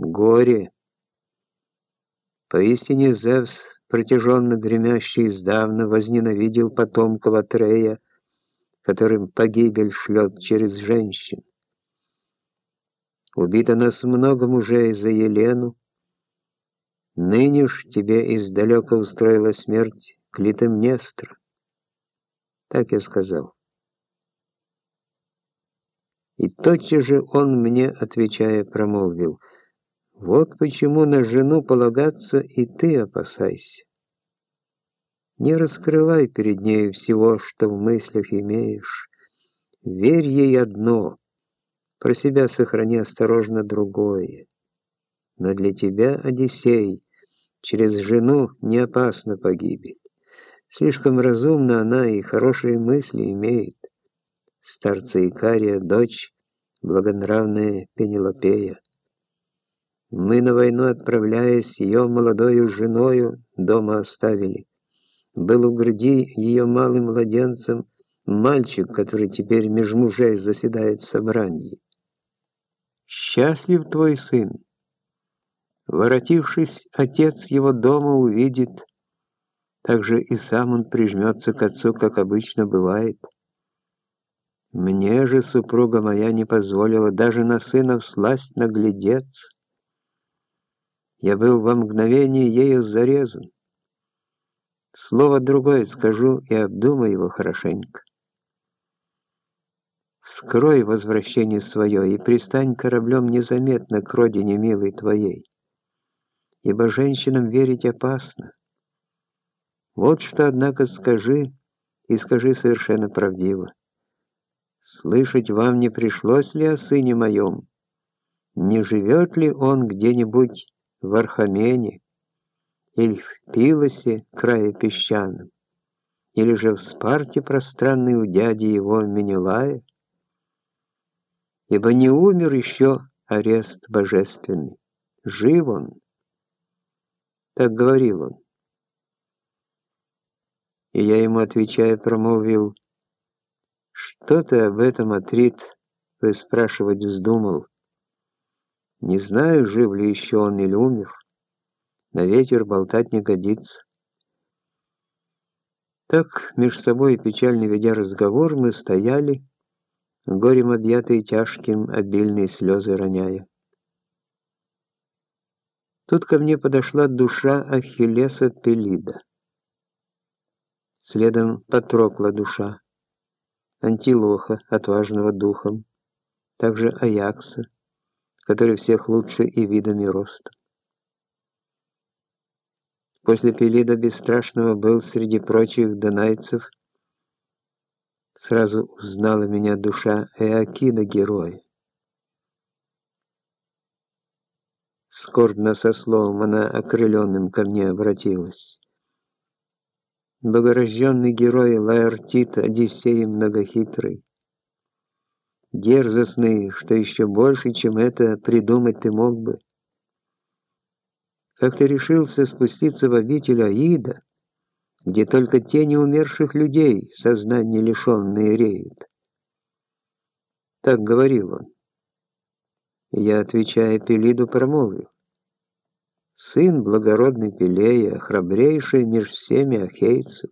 Горе. Поистине Зевс, протяженно гремящий издавна, возненавидел потомков Атрея, которым погибель шлет через женщин. Убито нас много мужей за Елену, Ныне ж тебе издалека устроила смерть Клитемнестра. Так я сказал. И тотчас же он мне, отвечая, промолвил, «Вот почему на жену полагаться и ты опасайся. Не раскрывай перед ней всего, что в мыслях имеешь. Верь ей одно, про себя сохрани осторожно другое. Но для тебя, Одиссей, через жену не опасна погибель. Слишком разумна она и хорошие мысли имеет. Старца Икария, дочь, благонравная Пенелопея. Мы на войну, отправляясь, ее молодою женою дома оставили. Был у груди ее малым младенцем мальчик, который теперь меж мужей заседает в собрании. Счастлив твой сын, Воротившись, отец его дома увидит, также и сам он прижмется к отцу, как обычно бывает. Мне же супруга моя не позволила даже на сына всласть наглядеться. Я был во мгновение ею зарезан. Слово другое скажу и обдумай его хорошенько. Скрой возвращение свое и пристань кораблем незаметно к родине милой твоей ибо женщинам верить опасно. Вот что, однако, скажи, и скажи совершенно правдиво. Слышать вам не пришлось ли о сыне моем? Не живет ли он где-нибудь в Архамене, или в Пилосе, крае песчаном, или же в Спарте пространной у дяди его Менелая? Ибо не умер еще арест божественный, жив он, так говорил он. И я ему, отвечая, промолвил, «Что ты об этом, Атрит, вы спрашивать вздумал? Не знаю, жив ли еще он или умер. На ветер болтать не годится». Так, меж собой печально ведя разговор, мы стояли, горем объятые тяжким, обильные слезы роняя. Тут ко мне подошла душа Ахиллеса Пелида. Следом Патрокла душа, Антилоха, отважного духом, также Аякса, который всех лучше и видами роста. После Пелида Бесстрашного был среди прочих донайцев, сразу узнала меня душа Эакида героя. Скорбно со словом она окрыленным ко мне обратилась. Богорожденный герой Лаэртит, Одиссей многохитрый. Дерзостный, что еще больше, чем это, придумать ты мог бы. Как ты решился спуститься в обитель Аида, где только тени умерших людей, сознание лишенные, реют? Так говорил он. Я, отвечая Пелиду, промолвил. Сын благородный Пелея, храбрейший меж всеми ахейцев.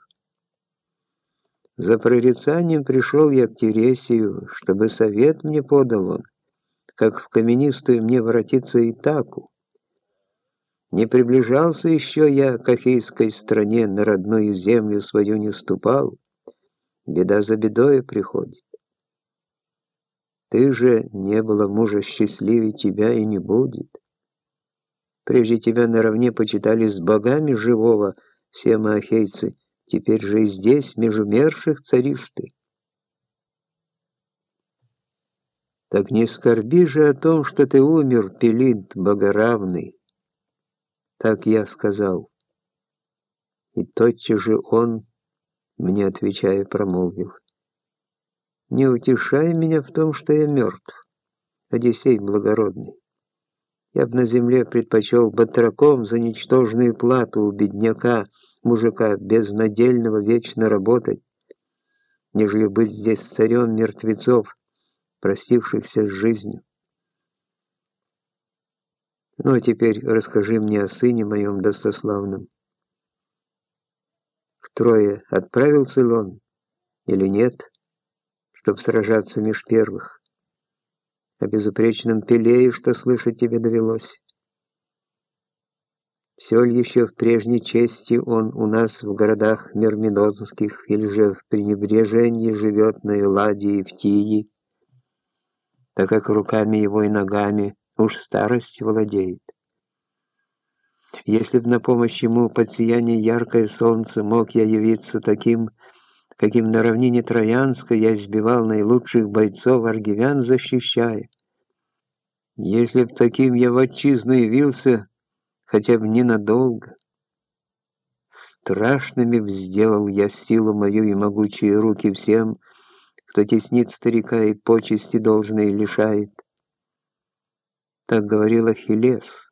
За прорицанием пришел я к Тересию, чтобы совет мне подал он, как в каменистую мне воротиться Итаку. Не приближался еще я к Ахейской стране, на родную землю свою не ступал, беда за бедой приходит. Ты же не было мужа счастливее тебя и не будет. Прежде тебя наравне почитали с богами живого все маахейцы, теперь же и здесь, между мерших, царишь ты. Так не скорби же о том, что ты умер, Пелит богоравный. Так я сказал. И тотчас же он, мне отвечая, промолвил. Не утешай меня в том, что я мертв, Одиссей благородный. Я б на земле предпочел батраком за ничтожную плату у бедняка, мужика, безнадельного вечно работать, нежели быть здесь царем мертвецов, простившихся с жизнью. Ну а теперь расскажи мне о сыне моем достославном. В Трое отправился ли он или нет, чтоб сражаться меж первых? О безупречном Пелее, что слышать тебе довелось? Все ли еще в прежней чести он у нас в городах мирмидонских, или же в пренебрежении живет на Элладе и в Тии, так как руками его и ногами уж старость владеет? Если б на помощь ему под сияние яркое солнце мог я явиться таким, каким на равнине Троянской я избивал наилучших бойцов аргивян, защищая. Если б таким я в отчизну явился, хотя бы ненадолго, страшными сделал я силу мою и могучие руки всем, кто теснит старика и почести должной лишает. Так говорил Ахиллес.